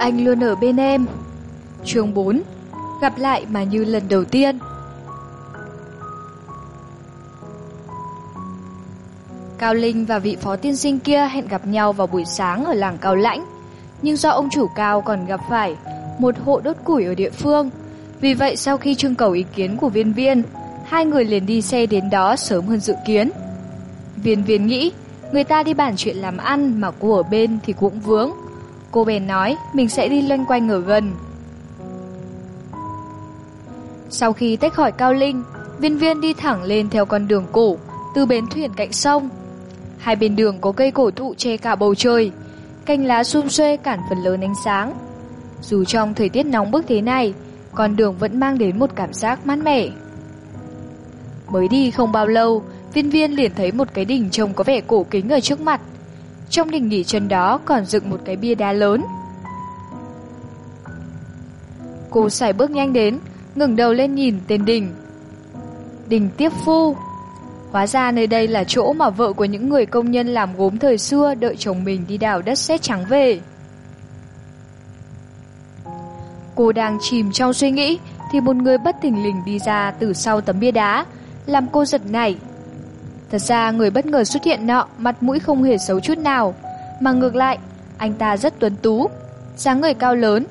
anh luôn ở bên em. Chương 4 Gặp lại mà như lần đầu tiên Cao Linh và vị phó tiên sinh kia hẹn gặp nhau vào buổi sáng ở làng Cao Lãnh, nhưng do ông chủ Cao còn gặp phải một hộ đốt củi ở địa phương. Vì vậy sau khi trưng cầu ý kiến của viên viên, hai người liền đi xe đến đó sớm hơn dự kiến. Viên viên nghĩ, người ta đi bàn chuyện làm ăn mà cô ở bên thì cũng vướng. Cô bèn nói mình sẽ đi loanh quanh ở gần. Sau khi tách khỏi Cao Linh, viên viên đi thẳng lên theo con đường cổ, từ bến thuyền cạnh sông. Hai bên đường có cây cổ thụ che cả bầu trời, cành lá xum xuê cản phần lớn ánh sáng. Dù trong thời tiết nóng bức thế này, con đường vẫn mang đến một cảm giác mát mẻ. Mới đi không bao lâu, viên viên liền thấy một cái đỉnh trông có vẻ cổ kính ở trước mặt. Trong đỉnh nghỉ chân đó còn dựng một cái bia đá lớn. Cô sải bước nhanh đến, ngừng đầu lên nhìn tên đỉnh. Đỉnh tiếp phu. Hóa ra nơi đây là chỗ mà vợ của những người công nhân làm gốm thời xưa đợi chồng mình đi đào đất sét trắng về. Cô đang chìm trong suy nghĩ thì một người bất thình lình đi ra từ sau tấm bia đá, làm cô giật nảy. Thật ra người bất ngờ xuất hiện nọ mặt mũi không hề xấu chút nào, mà ngược lại, anh ta rất tuấn tú, dáng người cao lớn,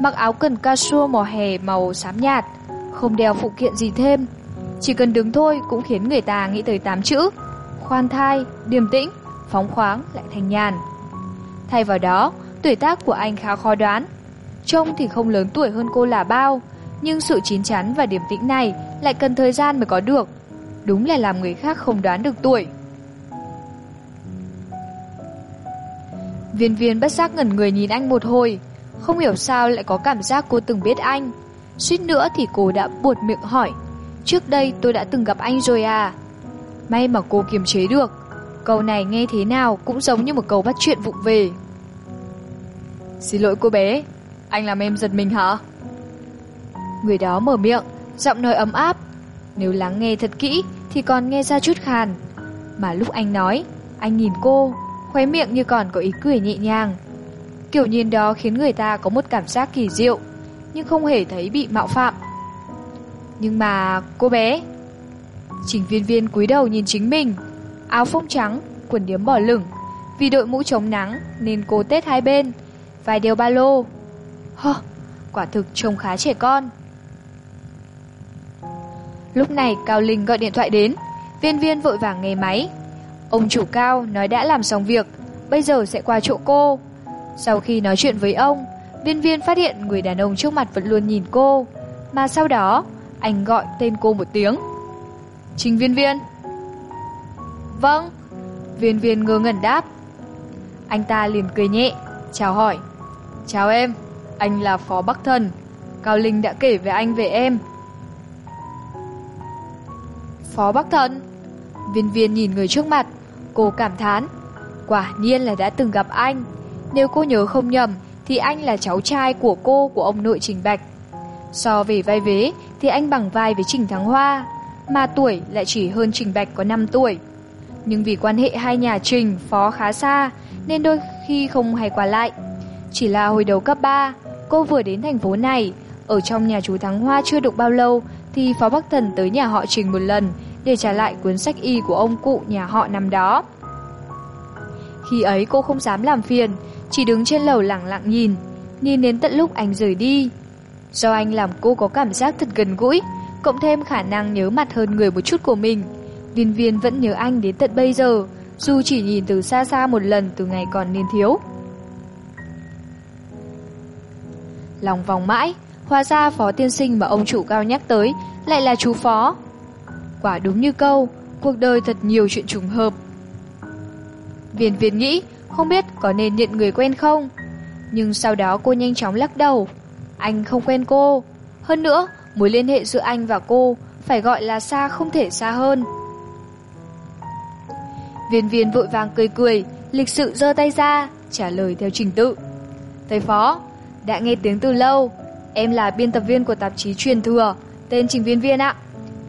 mặc áo quần casual màu hè màu xám nhạt, không đeo phụ kiện gì thêm. Chỉ cần đứng thôi cũng khiến người ta nghĩ tới tám chữ, khoan thai, điềm tĩnh, phóng khoáng lại thành nhàn. Thay vào đó, tuổi tác của anh khá khó đoán. Trông thì không lớn tuổi hơn cô là bao, nhưng sự chín chắn và điềm tĩnh này lại cần thời gian mới có được. Đúng là làm người khác không đoán được tuổi. Viên viên bất giác ngẩn người nhìn anh một hồi, không hiểu sao lại có cảm giác cô từng biết anh. Suýt nữa thì cô đã buột miệng hỏi, trước đây tôi đã từng gặp anh rồi à? May mà cô kiềm chế được, câu này nghe thế nào cũng giống như một câu bắt chuyện vụng về. Xin lỗi cô bé, anh làm em giật mình hả? Người đó mở miệng, giọng nói ấm áp. Nếu lắng nghe thật kỹ thì còn nghe ra chút khàn. Mà lúc anh nói, anh nhìn cô, khóe miệng như còn có ý cười nhẹ nhàng. Kiểu nhìn đó khiến người ta có một cảm giác kỳ diệu, nhưng không hề thấy bị mạo phạm. Nhưng mà cô bé... Trình viên viên cúi đầu nhìn chính mình, áo phông trắng, quần điếm bỏ lửng. Vì đội mũ chống nắng nên cô tết hai bên, vài đeo ba lô. Hơ, quả thực trông khá trẻ con. Lúc này Cao Linh gọi điện thoại đến, viên viên vội vàng nghe máy. Ông chủ Cao nói đã làm xong việc, bây giờ sẽ qua chỗ cô. Sau khi nói chuyện với ông, viên viên phát hiện người đàn ông trước mặt vẫn luôn nhìn cô, mà sau đó anh gọi tên cô một tiếng. Trình viên viên. Vâng. Viên viên ngơ ngẩn đáp. Anh ta liền cười nhẹ, chào hỏi. Chào em, anh là Phó Bắc Thần. Cao Linh đã kể với anh về em. Phó Bắc Thần. Viên viên nhìn người trước mặt, cô cảm thán. Quả nhiên là đã từng gặp anh. Nếu cô nhớ không nhầm, thì anh là cháu trai của cô của ông nội Trình Bạch. So về vai vế thì anh bằng vai với Trình Thắng Hoa, mà tuổi lại chỉ hơn Trình Bạch có 5 tuổi. Nhưng vì quan hệ hai nhà Trình, Phó khá xa, nên đôi khi không hay qua lại. Chỉ là hồi đầu cấp 3, cô vừa đến thành phố này, ở trong nhà chú Thắng Hoa chưa được bao lâu thì Phó Bắc Thần tới nhà họ Trình một lần để trả lại cuốn sách y của ông cụ nhà họ năm đó. Khi ấy cô không dám làm phiền, chỉ đứng trên lầu lặng lặng nhìn, nhìn đến tận lúc anh rời đi. Do anh làm cô có cảm giác thật gần gũi, cộng thêm khả năng nhớ mặt hơn người một chút của mình. Viên viên vẫn nhớ anh đến tận bây giờ, dù chỉ nhìn từ xa xa một lần từ ngày còn niên thiếu. Lòng vòng mãi, hóa ra phó tiên sinh mà ông chủ cao nhắc tới lại là chú phó. Quả đúng như câu, cuộc đời thật nhiều chuyện trùng hợp. Viên viên nghĩ, không biết có nên nhận người quen không? Nhưng sau đó cô nhanh chóng lắc đầu. Anh không quen cô. Hơn nữa, mối liên hệ giữa anh và cô phải gọi là xa không thể xa hơn. Viên viên vội vàng cười cười, lịch sự giơ tay ra, trả lời theo trình tự. Thầy Phó, đã nghe tiếng từ lâu, em là biên tập viên của tạp chí truyền thừa, tên Trình Viên Viên ạ.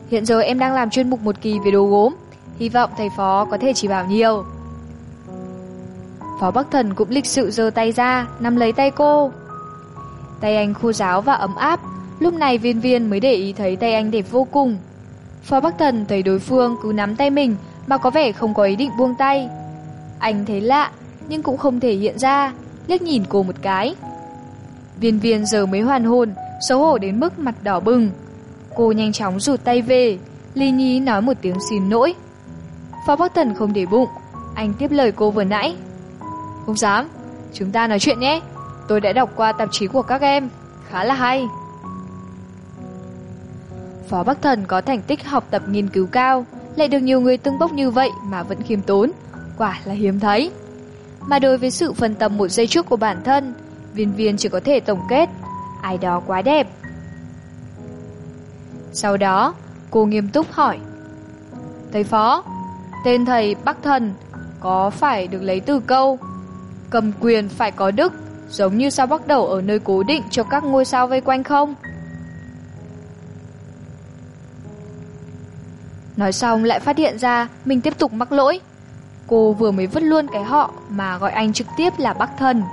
Hiện giờ em đang làm chuyên mục một kỳ về đồ gốm, hy vọng thầy Phó có thể chỉ bảo nhiều. Phó Bắc Thần cũng lịch sự giơ tay ra, nắm lấy tay cô. Tay anh khô ráo và ấm áp, lúc này viên viên mới để ý thấy tay anh đẹp vô cùng. Phó Bắc Thần thấy đối phương cứ nắm tay mình mà có vẻ không có ý định buông tay. Anh thấy lạ, nhưng cũng không thể hiện ra, liếc nhìn cô một cái. Viên viên giờ mới hoàn hồn, xấu hổ đến mức mặt đỏ bừng. Cô nhanh chóng rụt tay về, Ly Nhi nói một tiếng xin lỗi. Phó Bắc Thần không để bụng, anh tiếp lời cô vừa nãy. Không dám, chúng ta nói chuyện nhé. Tôi đã đọc qua tạp chí của các em, khá là hay. Phó Bắc Thần có thành tích học tập nghiên cứu cao, lại được nhiều người tương bốc như vậy mà vẫn khiêm tốn, quả là hiếm thấy. Mà đối với sự phân tâm một giây trước của bản thân, viên viên chỉ có thể tổng kết, ai đó quá đẹp. Sau đó, cô nghiêm túc hỏi. Thầy Phó, tên thầy Bắc Thần có phải được lấy từ câu cầm quyền phải có đức, giống như sao bắt đầu ở nơi cố định cho các ngôi sao vây quanh không? Nói xong lại phát hiện ra mình tiếp tục mắc lỗi. Cô vừa mới vứt luôn cái họ mà gọi anh trực tiếp là Bắc Thần.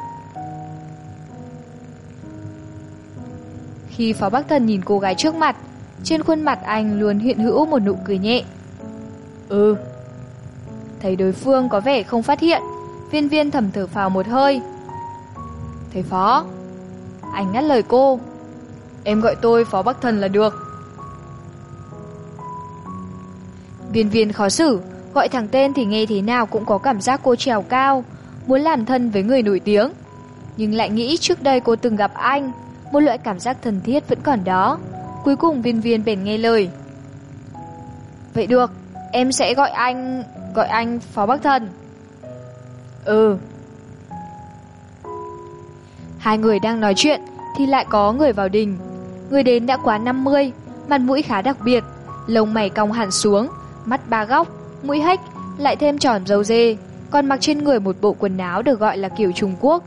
Khi Phó Bắc Thần nhìn cô gái trước mặt, trên khuôn mặt anh luôn hiện hữu một nụ cười nhẹ. Ừ. Thấy đối phương có vẻ không phát hiện, viên viên thầm thở phào một hơi. Thầy Phó. Anh ngắt lời cô. Em gọi tôi Phó Bắc Thần là được. Viên viên khó xử, gọi thẳng tên thì nghe thế nào cũng có cảm giác cô trèo cao, muốn làm thân với người nổi tiếng. Nhưng lại nghĩ trước đây cô từng gặp anh, một loại cảm giác thân thiết vẫn còn đó. Cuối cùng viên viên bền nghe lời. Vậy được, em sẽ gọi anh... gọi anh Phó Bắc Thần. Ừ. Hai người đang nói chuyện thì lại có người vào đình. Người đến đã quá 50, mặt mũi khá đặc biệt, lông mày cong hẳn xuống, mắt ba góc, mũi hách, lại thêm tròn dâu dê, còn mặc trên người một bộ quần áo được gọi là kiểu Trung Quốc.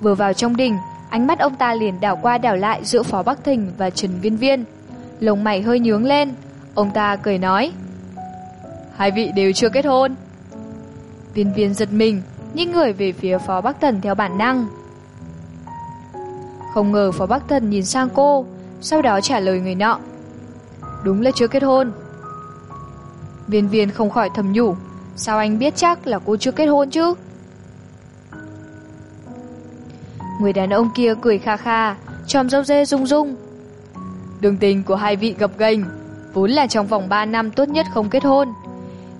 Vừa vào trong đình, ánh mắt ông ta liền đảo qua đảo lại giữa Phó Bắc Thình và Trần Viên Viên. lồng mày hơi nhướng lên, ông ta cười nói. Hai vị đều chưa kết hôn. Viên viên giật mình, nhìn người về phía Phó Bắc Thần theo bản năng. Không ngờ Phó Bắc Thần nhìn sang cô, sau đó trả lời người nọ. Đúng là chưa kết hôn. Viên viên không khỏi thầm nhủ, sao anh biết chắc là cô chưa kết hôn chứ? Người đàn ông kia cười kha kha, tròm dâu dê rung rung. Đường tình của hai vị gặp gành, vốn là trong vòng 3 năm tốt nhất không kết hôn.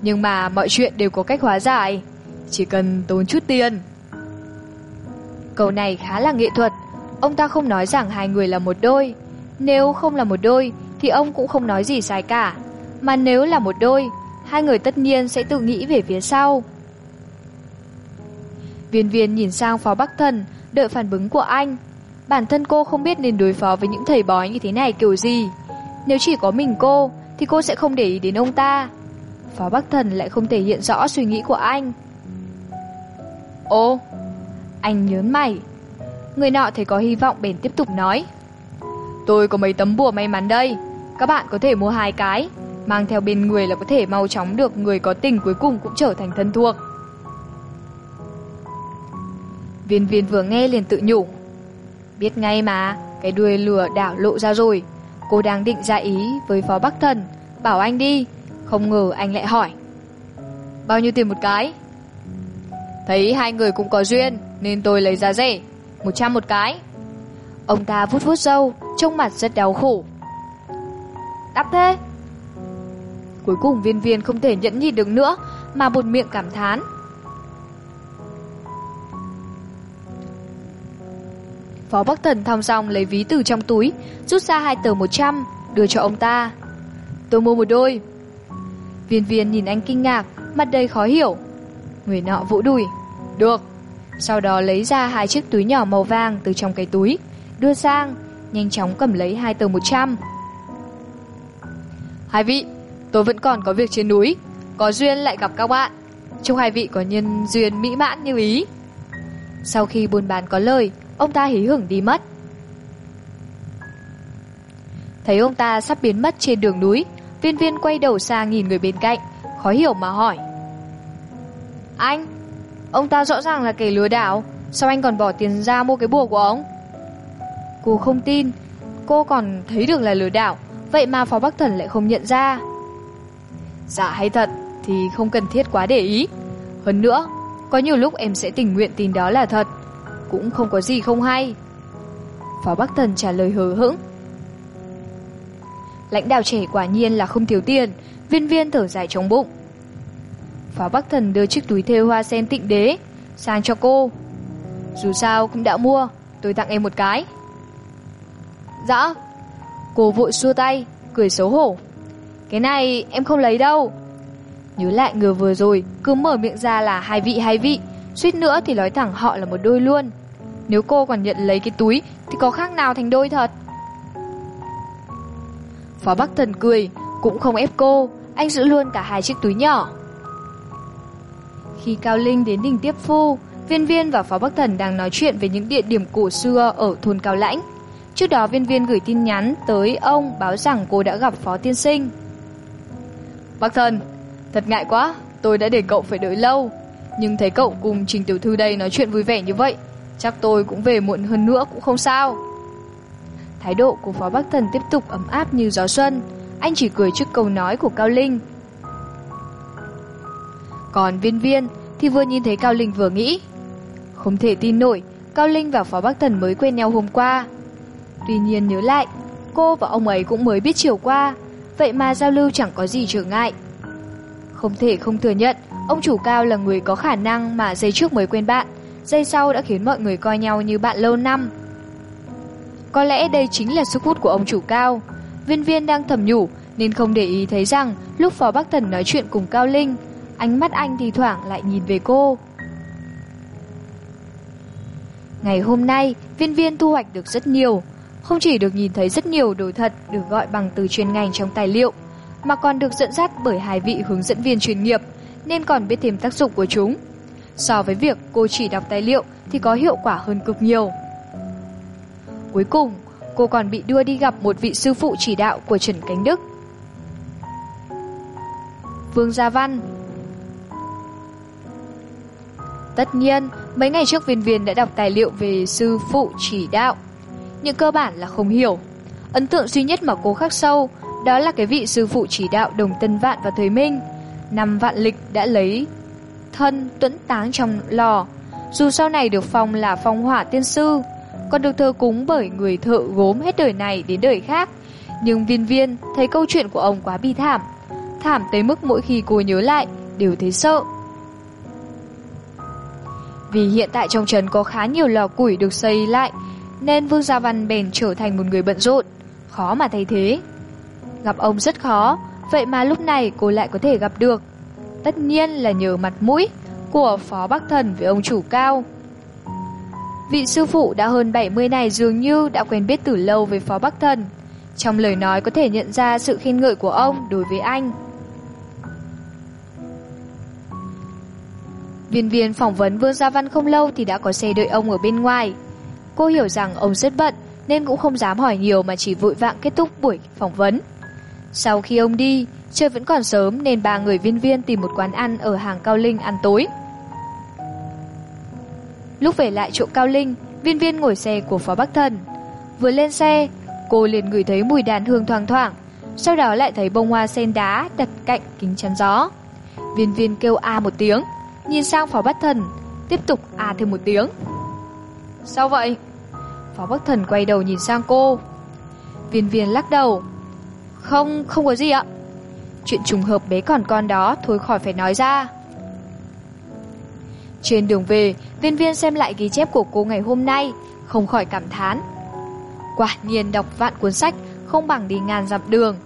Nhưng mà mọi chuyện đều có cách hóa giải, chỉ cần tốn chút tiền. Câu này khá là nghệ thuật, ông ta không nói rằng hai người là một đôi. Nếu không là một đôi thì ông cũng không nói gì sai cả. Mà nếu là một đôi, hai người tất nhiên sẽ tự nghĩ về phía sau. Viên viên nhìn sang phó Bắc Thần, đợi phản ứng của anh. Bản thân cô không biết nên đối phó với những thầy bói như thế này kiểu gì. Nếu chỉ có mình cô, thì cô sẽ không để ý đến ông ta. Phó Bắc Thần lại không thể hiện rõ suy nghĩ của anh. Ô, anh nhớn mày. Người nọ thấy có hy vọng bền tiếp tục nói. Tôi có mấy tấm bùa may mắn đây, các bạn có thể mua hai cái, mang theo bên người là có thể mau chóng được người có tình cuối cùng cũng trở thành thân thuộc. Viên viên vừa nghe liền tự nhủ. Biết ngay mà, cái đuôi lừa đảo lộ ra rồi. Cô đang định ra ý với phó Bắc Thần, bảo anh đi. Không ngờ anh lại hỏi. Bao nhiêu tiền một cái? Thấy hai người cũng có duyên, nên tôi lấy giá rẻ. 100 một cái. Ông ta vút vút râu, trông mặt rất đau khổ. Đắp thế. Cuối cùng viên viên không thể nhẫn nhịn được nữa, mà một miệng cảm thán. Phó Bắc Thần thong dong lấy ví từ trong túi, rút ra hai tờ 100, đưa cho ông ta. Tôi mua một đôi. Viên viên nhìn anh kinh ngạc, mặt đầy khó hiểu. Người nọ vỗ đùi. Được. Sau đó lấy ra hai chiếc túi nhỏ màu vàng từ trong cái túi, đưa sang, nhanh chóng cầm lấy hai tờ 100. Hai vị, tôi vẫn còn có việc trên núi, có duyên lại gặp các bạn. Chúc hai vị có nhân duyên mỹ mãn như ý. Sau khi buôn bán có lời, ông ta hí hưởng đi mất. Thấy ông ta sắp biến mất trên đường núi, viên viên quay đầu sang nhìn người bên cạnh, khó hiểu mà hỏi. Anh, ông ta rõ ràng là kẻ lừa đảo, sao anh còn bỏ tiền ra mua cái bùa của ông? Cô không tin, cô còn thấy được là lừa đảo, vậy mà Phó Bắc Thần lại không nhận ra. Dạ hay thật thì không cần thiết quá để ý. Hơn nữa, có nhiều lúc em sẽ tình nguyện tin đó là thật, cũng không có gì không hay. Phó Bắc Thần trả lời hờ hững. Lãnh đạo trẻ quả nhiên là không thiếu tiền, viên viên thở dài trong bụng. Phó Bắc Thần đưa chiếc túi thêu hoa sen tịnh đế sang cho cô. Dù sao cũng đã mua, tôi tặng em một cái. Dạ. Cô vội xua tay, cười xấu hổ. Cái này em không lấy đâu. Nhớ lại người vừa rồi, cứ mở miệng ra là hai vị hai vị, suýt nữa thì nói thẳng họ là một đôi luôn. Nếu cô còn nhận lấy cái túi thì có khác nào thành đôi thật. Phó Bắc Thần cười, cũng không ép cô, anh giữ luôn cả hai chiếc túi nhỏ. Khi Cao Linh đến đỉnh tiếp phu, Viên Viên và Phó Bắc Thần đang nói chuyện về những địa điểm cổ xưa ở thôn Cao Lãnh. Trước đó Viên Viên gửi tin nhắn tới ông báo rằng cô đã gặp Phó Tiên Sinh. Bắc Thần, thật ngại quá, tôi đã để cậu phải đợi lâu. Nhưng thấy cậu cùng Trình Tiểu Thư đây nói chuyện vui vẻ như vậy, chắc tôi cũng về muộn hơn nữa cũng không sao. Thái độ của Phó Bắc Thần tiếp tục ấm áp như gió xuân, anh chỉ cười trước câu nói của Cao Linh. Còn viên viên thì vừa nhìn thấy Cao Linh vừa nghĩ. Không thể tin nổi, Cao Linh và Phó Bắc Thần mới quen nhau hôm qua. Tuy nhiên nhớ lại, cô và ông ấy cũng mới biết chiều qua, vậy mà giao lưu chẳng có gì trở ngại. Không thể không thừa nhận, ông chủ Cao là người có khả năng mà giây trước mới quen bạn, giây sau đã khiến mọi người coi nhau như bạn lâu năm. Có lẽ đây chính là sức hút của ông chủ Cao. Viên viên đang thầm nhủ nên không để ý thấy rằng lúc Phó Bắc Thần nói chuyện cùng Cao Linh, ánh mắt anh thì thoảng lại nhìn về cô. Ngày hôm nay, viên viên thu hoạch được rất nhiều. Không chỉ được nhìn thấy rất nhiều đồ thật được gọi bằng từ chuyên ngành trong tài liệu, mà còn được dẫn dắt bởi hai vị hướng dẫn viên chuyên nghiệp, nên còn biết thêm tác dụng của chúng. So với việc cô chỉ đọc tài liệu thì có hiệu quả hơn cực nhiều. Cuối cùng, cô còn bị đưa đi gặp một vị sư phụ chỉ đạo của Trần Cánh Đức. Vương Gia Văn Tất nhiên, mấy ngày trước viên viên đã đọc tài liệu về sư phụ chỉ đạo. Nhưng cơ bản là không hiểu. Ấn tượng duy nhất mà cô khắc sâu, đó là cái vị sư phụ chỉ đạo đồng tân vạn và thời minh. Năm vạn lịch đã lấy thân tuẫn táng trong lò. Dù sau này được phong là phong hỏa tiên sư, còn được thờ cúng bởi người thợ gốm hết đời này đến đời khác. Nhưng viên viên thấy câu chuyện của ông quá bi thảm. Thảm tới mức mỗi khi cô nhớ lại, đều thấy sợ. Vì hiện tại trong trấn có khá nhiều lò củi được xây lại, nên Vương Gia Văn bèn trở thành một người bận rộn, khó mà thay thế. Gặp ông rất khó, vậy mà lúc này cô lại có thể gặp được. Tất nhiên là nhờ mặt mũi của Phó Bắc Thần với ông chủ cao. Vị sư phụ đã hơn 70 này dường như đã quen biết từ lâu với Phó Bắc Thần. Trong lời nói có thể nhận ra sự khen ngợi của ông đối với anh. Viên viên phỏng vấn Vương Gia Văn không lâu thì đã có xe đợi ông ở bên ngoài. Cô hiểu rằng ông rất bận nên cũng không dám hỏi nhiều mà chỉ vội vàng kết thúc buổi phỏng vấn. Sau khi ông đi, trời vẫn còn sớm nên ba người viên viên tìm một quán ăn ở hàng Cao Linh ăn tối. Lúc về lại chỗ Cao Linh, viên viên ngồi xe của Phó Bắc Thần. Vừa lên xe, cô liền ngửi thấy mùi đàn hương thoang thoảng, sau đó lại thấy bông hoa sen đá đặt cạnh kính chắn gió. Viên viên kêu a một tiếng, nhìn sang Phó Bắc Thần, tiếp tục à thêm một tiếng. Sao vậy? Phó Bắc Thần quay đầu nhìn sang cô. Viên viên lắc đầu. Không, không có gì ạ. Chuyện trùng hợp bé còn con đó thôi khỏi phải nói ra. Trên đường về, viên viên xem lại ghi chép của cô ngày hôm nay, không khỏi cảm thán. Quả nhiên đọc vạn cuốn sách không bằng đi ngàn dặm đường.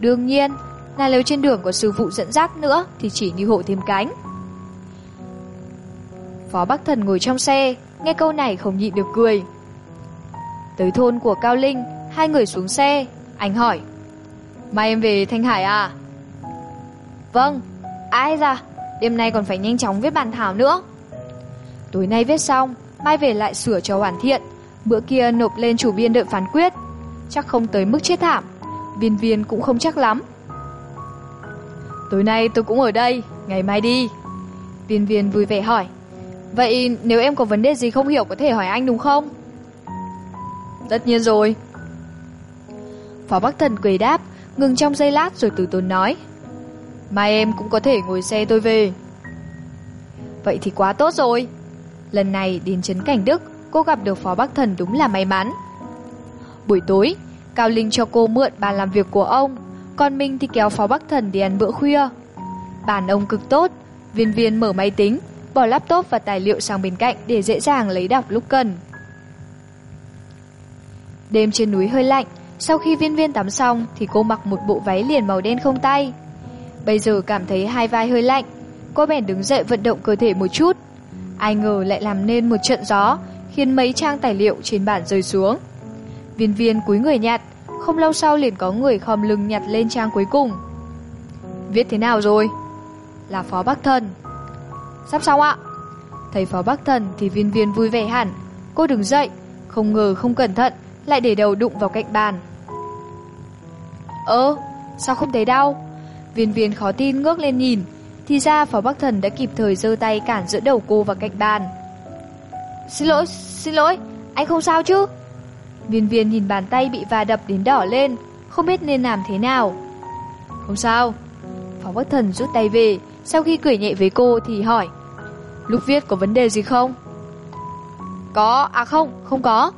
Đương nhiên, là nếu trên đường có sư phụ dẫn dắt nữa thì chỉ như hộ thêm cánh. Phó Bắc Thần ngồi trong xe, nghe câu này không nhịn được cười. Tới thôn của Cao Linh, hai người xuống xe, anh hỏi. Mai em về Thanh Hải à? Vâng, ai ra, đêm nay còn phải nhanh chóng viết bản thảo nữa. Tối nay viết xong, mai về lại sửa cho hoàn thiện, bữa kia nộp lên chủ biên đợi phán quyết. Chắc không tới mức chết thảm, viên viên cũng không chắc lắm. Tối nay tôi cũng ở đây, ngày mai đi. Viên viên vui vẻ hỏi. Vậy nếu em có vấn đề gì không hiểu có thể hỏi anh đúng không? Tất nhiên rồi. Phó Bắc Thần cười đáp, ngừng trong giây lát rồi từ tốn nói. Mai em cũng có thể ngồi xe tôi về. Vậy thì quá tốt rồi. Lần này đến Trấn Cảnh Đức, cô gặp được Phó Bắc Thần đúng là may mắn. Buổi tối, Cao Linh cho cô mượn bàn làm việc của ông, còn mình thì kéo Phó Bắc Thần đi ăn bữa khuya. Bàn ông cực tốt, viên viên mở máy tính, bỏ laptop và tài liệu sang bên cạnh để dễ dàng lấy đọc lúc cần. Đêm trên núi hơi lạnh, sau khi viên viên tắm xong thì cô mặc một bộ váy liền màu đen không tay. Bây giờ cảm thấy hai vai hơi lạnh, cô bèn đứng dậy vận động cơ thể một chút. Ai ngờ lại làm nên một trận gió, khiến mấy trang tài liệu trên bản rơi xuống. Viên viên cúi người nhặt, không lâu sau liền có người khom lưng nhặt lên trang cuối cùng. Viết thế nào rồi? Là Phó Bắc Thần. Sắp xong ạ. Thấy Phó Bắc Thần thì viên viên vui vẻ hẳn. Cô đứng dậy, không ngờ không cẩn thận, lại để đầu đụng vào cạnh bàn. Ơ, sao không thấy đau? Viên viên khó tin ngước lên nhìn, thì ra Phó Bắc Thần đã kịp thời giơ tay cản giữa đầu cô và cạnh bàn. Xin lỗi, xin lỗi, anh không sao chứ? Viên viên nhìn bàn tay bị va đập đến đỏ lên, không biết nên làm thế nào. Không sao. Phó Bắc Thần rút tay về, sau khi cười nhẹ với cô thì hỏi. Lúc viết có vấn đề gì không? Có, à không, không có.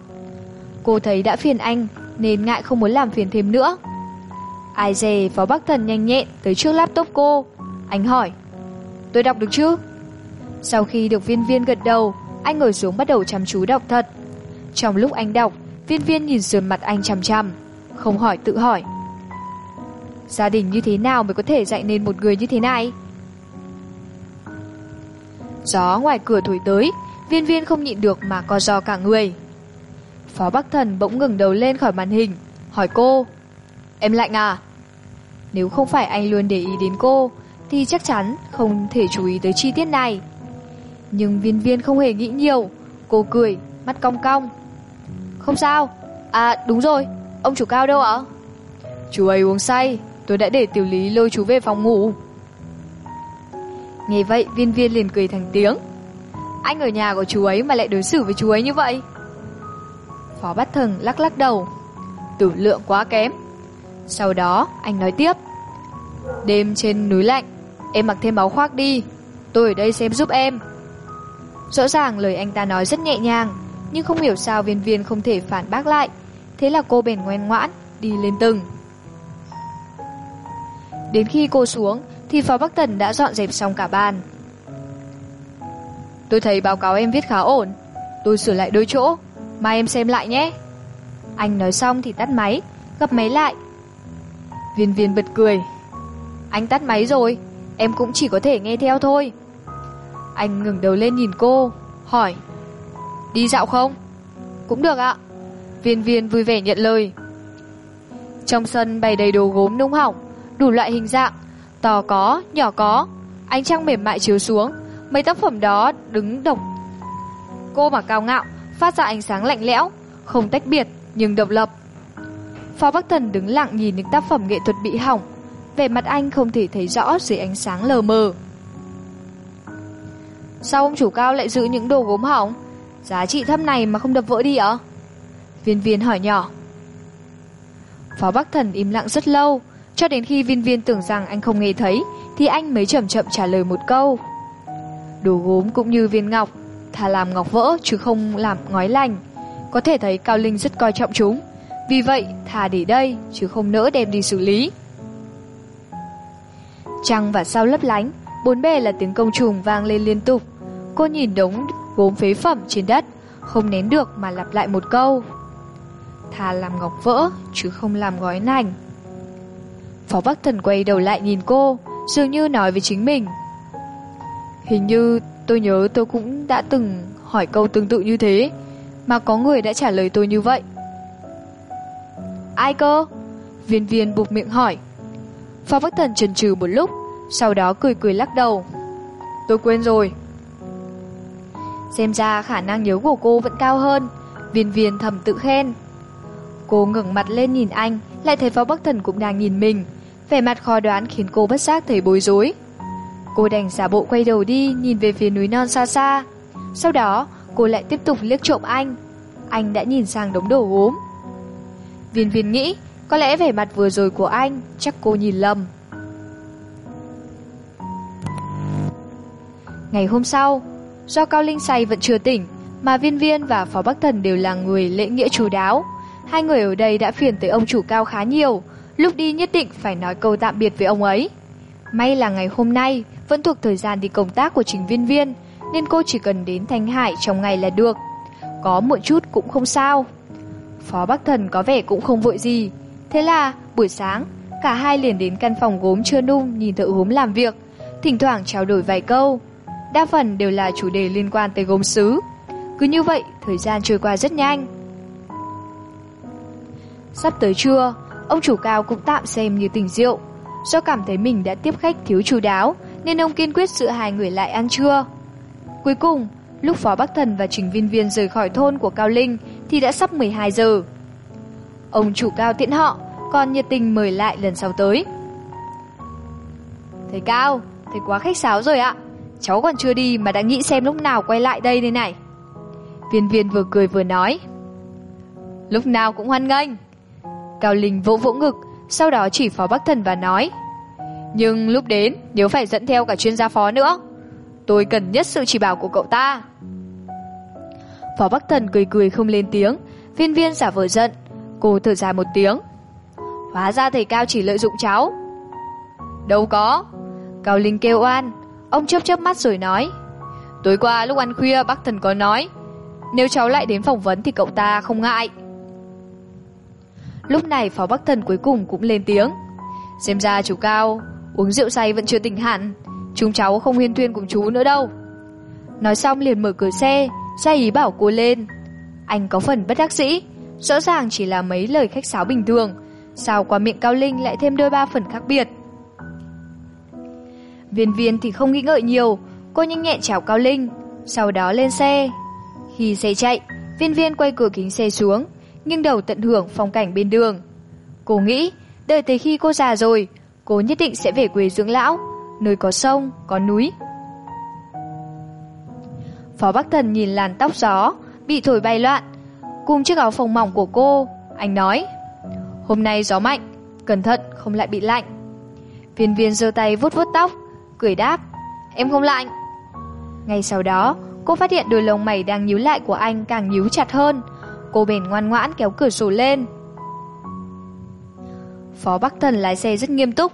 Cô thấy đã phiền anh, nên ngại không muốn làm phiền thêm nữa. Ai dè Phó Bắc Thần nhanh nhẹn tới trước laptop cô. Anh hỏi. Tôi đọc được chứ? Sau khi được viên viên gật đầu, anh ngồi xuống bắt đầu chăm chú đọc thật. Trong lúc anh đọc, viên viên nhìn sườn mặt anh chằm chằm, không hỏi tự hỏi. Gia đình như thế nào mới có thể dạy nên một người như thế này? Gió ngoài cửa thổi tới, viên viên không nhịn được mà co giò cả người. Phó Bắc Thần bỗng ngừng đầu lên khỏi màn hình, hỏi cô. Em lạnh à? Nếu không phải anh luôn để ý đến cô, thì chắc chắn không thể chú ý tới chi tiết này. Nhưng viên viên không hề nghĩ nhiều, cô cười, mắt cong cong. Không sao, à đúng rồi, ông chủ cao đâu ạ? Chú ấy uống say, tôi đã để tiểu lý lôi chú về phòng ngủ. Nghe vậy viên viên liền cười thành tiếng. Anh ở nhà của chú ấy mà lại đối xử với chú ấy như vậy. Phó Bát Thần lắc lắc đầu. Tử lượng quá kém. Sau đó, anh nói tiếp. Đêm trên núi lạnh, em mặc thêm áo khoác đi. Tôi ở đây xem giúp em. Rõ ràng lời anh ta nói rất nhẹ nhàng, nhưng không hiểu sao viên viên không thể phản bác lại. Thế là cô bèn ngoan ngoãn, đi lên từng. Đến khi cô xuống, thì Phó Bắc Tần đã dọn dẹp xong cả bàn. Tôi thấy báo cáo em viết khá ổn. Tôi sửa lại đôi chỗ, mai em xem lại nhé. Anh nói xong thì tắt máy, gấp máy lại. Viên viên bật cười. Anh tắt máy rồi, em cũng chỉ có thể nghe theo thôi. Anh ngừng đầu lên nhìn cô, hỏi. Đi dạo không? Cũng được ạ. Viên viên vui vẻ nhận lời. Trong sân bày đầy đồ gốm nung hỏng, đủ loại hình dạng, to có, nhỏ có. Ánh trăng mềm mại chiếu xuống, mấy tác phẩm đó đứng độc. Cô mà cao ngạo, phát ra ánh sáng lạnh lẽo, không tách biệt nhưng độc lập. Phó Bắc Thần đứng lặng nhìn những tác phẩm nghệ thuật bị hỏng, vẻ mặt anh không thể thấy rõ dưới ánh sáng lờ mờ. Sao ông chủ cao lại giữ những đồ gốm hỏng? Giá trị thấp này mà không đập vỡ đi ạ? Viên viên hỏi nhỏ. Phó Bắc Thần im lặng rất lâu, cho đến khi viên viên tưởng rằng anh không nghe thấy, thì anh mới chậm chậm trả lời một câu. Đồ gốm cũng như viên ngọc, thà làm ngọc vỡ chứ không làm ngói lành. Có thể thấy Cao Linh rất coi trọng chúng. Vì vậy, thà để đây chứ không nỡ đem đi xử lý. Trăng và sao lấp lánh, bốn bề là tiếng công trùng vang lên liên tục. Cô nhìn đống gốm phế phẩm trên đất, không nén được mà lặp lại một câu. Thà làm ngọc vỡ, chứ không làm gói nành. Phó Bắc Thần quay đầu lại nhìn cô, dường như nói với chính mình. Hình như tôi nhớ tôi cũng đã từng hỏi câu tương tự như thế, mà có người đã trả lời tôi như vậy. Ai cơ? Viên viên buộc miệng hỏi. Phó Bắc Thần chần chừ một lúc, sau đó cười cười lắc đầu. Tôi quên rồi. Xem ra khả năng nhớ của cô vẫn cao hơn, viên viên thầm tự khen. Cô ngẩng mặt lên nhìn anh, lại thấy Phó Bắc Thần cũng đang nhìn mình. Vẻ mặt khó đoán khiến cô bất giác thấy bối rối. Cô đành giả bộ quay đầu đi, nhìn về phía núi non xa xa. Sau đó, cô lại tiếp tục liếc trộm anh. anh đã nhìn sang đống đồ gốm. Viên viên nghĩ, có lẽ vẻ mặt vừa rồi của anh, chắc cô nhìn lầm. Ngày hôm sau, do Cao Linh say vẫn chưa tỉnh, mà Viên Viên và Phó Bắc Thần đều là người lễ nghĩa chú đáo. Hai người ở đây đã phiền tới ông chủ cao khá nhiều, lúc đi nhất định phải nói câu tạm biệt với ông ấy. May là ngày hôm nay vẫn thuộc thời gian đi công tác của chính Viên Viên, nên cô chỉ cần đến Thanh Hải trong ngày là được. Có muộn chút cũng không sao. Phó Bắc Thần có vẻ cũng không vội gì. Thế là, buổi sáng, cả hai liền đến căn phòng gốm chưa nung nhìn thợ gốm làm việc, thỉnh thoảng trao đổi vài câu. Đa phần đều là chủ đề liên quan tới gốm sứ. Cứ như vậy, thời gian trôi qua rất nhanh. Sắp tới trưa, ông chủ cao cũng tạm xem như tỉnh rượu. Do cảm thấy mình đã tiếp khách thiếu chú đáo, nên ông kiên quyết giữ hai người lại ăn trưa. Cuối cùng, lúc Phó Bắc Thần và Trình Viên Viên rời khỏi thôn của Cao Linh thì đã sắp 12 giờ. Ông chủ cao tiễn họ, còn nhiệt tình mời lại lần sau tới. Thầy Cao, thầy quá khách sáo rồi ạ. Cháu còn chưa đi mà đã nghĩ xem lúc nào quay lại đây đây này. Viên viên vừa cười vừa nói. Lúc nào cũng hoan nghênh. Cao Linh vỗ vỗ ngực, sau đó chỉ phó Bắc Thần và nói. Nhưng lúc đến, nếu phải dẫn theo cả chuyên gia phó nữa. Tôi cần nhất sự chỉ bảo của cậu ta. Phó Bắc Thần cười cười không lên tiếng, viên viên giả vờ giận. Cô thở dài một tiếng. Hóa ra thầy Cao chỉ lợi dụng cháu. Đâu có. Cao Linh kêu oan. Ông chớp chớp mắt rồi nói. Tối qua lúc ăn khuya bác thần có nói nếu cháu lại đến phỏng vấn thì cậu ta không ngại. Lúc này phó bắc thần cuối cùng cũng lên tiếng. Xem ra chú Cao, uống rượu say vẫn chưa tỉnh hẳn. Chúng cháu không huyên thuyên cùng chú nữa đâu. Nói xong liền mở cửa xe, ra ý bảo cô lên. Anh có phần bất đắc dĩ, rõ ràng chỉ là mấy lời khách sáo bình thường. Sao qua miệng Cao Linh lại thêm đôi ba phần khác biệt. Viên viên thì không nghĩ ngợi nhiều, cô nhanh nhẹn chào Cao Linh, sau đó lên xe, khi xe chạy, viên viên quay cửa kính xe xuống, nghiêng đầu tận hưởng phong cảnh bên đường. Cô nghĩ, đợi tới khi cô già rồi, cô nhất định sẽ về quê dưỡng lão, nơi có sông, có núi. Phó Bắc Thần nhìn làn tóc gió, bị thổi bay loạn, cùng chiếc áo phồng mỏng của cô, anh nói, hôm nay gió mạnh, cẩn thận không lại bị lạnh. Viên viên giơ tay vuốt vuốt tóc, cười đáp, em không lạnh. Ngay sau đó, Cô phát hiện đôi lông mày đang nhíu lại của anh càng nhíu chặt hơn. Cô bèn ngoan ngoãn kéo cửa sổ lên. Phó Bắc Thần lái xe rất nghiêm túc.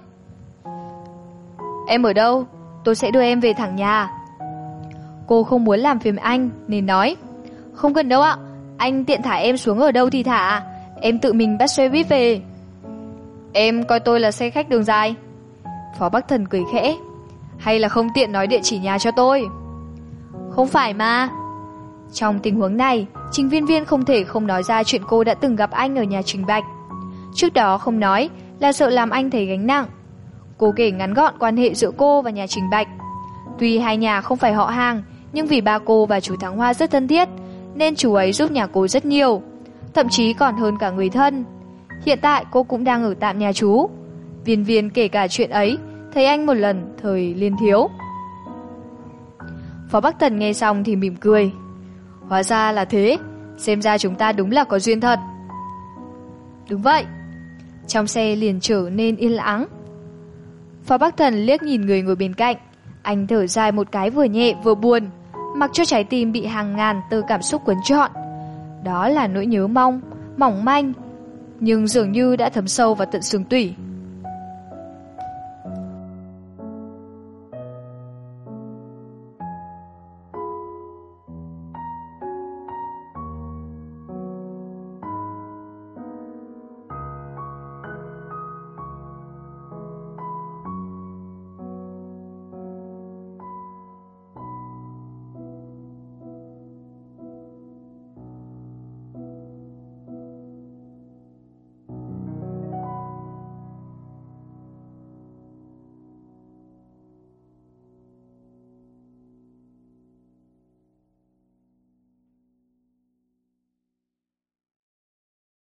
Em ở đâu? Tôi sẽ đưa em về thẳng nhà. Cô không muốn làm phiền anh nên nói. Không cần đâu ạ. Anh tiện thả em xuống ở đâu thì thả. Em tự mình bắt xe buýt về. Em coi tôi là xe khách đường dài. Phó Bắc Thần cười khẽ. Hay là không tiện nói địa chỉ nhà cho tôi? Không phải mà. Trong tình huống này, Trình Viên Viên không thể không nói ra chuyện cô đã từng gặp anh ở nhà Trình Bạch. Trước đó không nói là sợ làm anh thấy gánh nặng. Cô kể ngắn gọn quan hệ giữa cô và nhà Trình Bạch. Tuy hai nhà không phải họ hàng, nhưng vì ba cô và chú Thắng Hoa rất thân thiết, nên chú ấy giúp nhà cô rất nhiều, thậm chí còn hơn cả người thân. Hiện tại cô cũng đang ở tạm nhà chú. Viên viên kể cả chuyện ấy, thấy anh một lần thời liên thiếu. Phó Bắc Thần nghe xong thì mỉm cười. Hóa ra là thế, xem ra chúng ta đúng là có duyên thật. Đúng vậy. Trong xe liền trở nên yên lắng. Phó Bắc Thần liếc nhìn người ngồi bên cạnh. Anh thở dài một cái vừa nhẹ vừa buồn, mặc cho trái tim bị hàng ngàn từ cảm xúc cuốn trọn. Đó là nỗi nhớ mong, mỏng manh, nhưng dường như đã thấm sâu vào tận xương tủy.